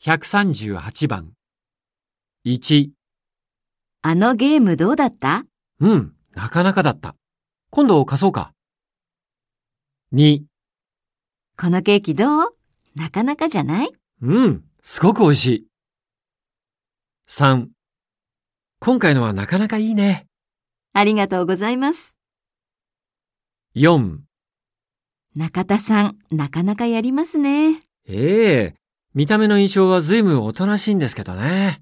138番。1、あのゲームどうだった？うん、なかなかだった。今度貸そうか。2、このケーキどう？なかなかじゃない？うん、すごく美味しい。3、今回のはなかなかいいね。ありがとうございます。4、中田さん、なかなかやりますね。ええ見た目の印象は随分おとなしいんですけどね。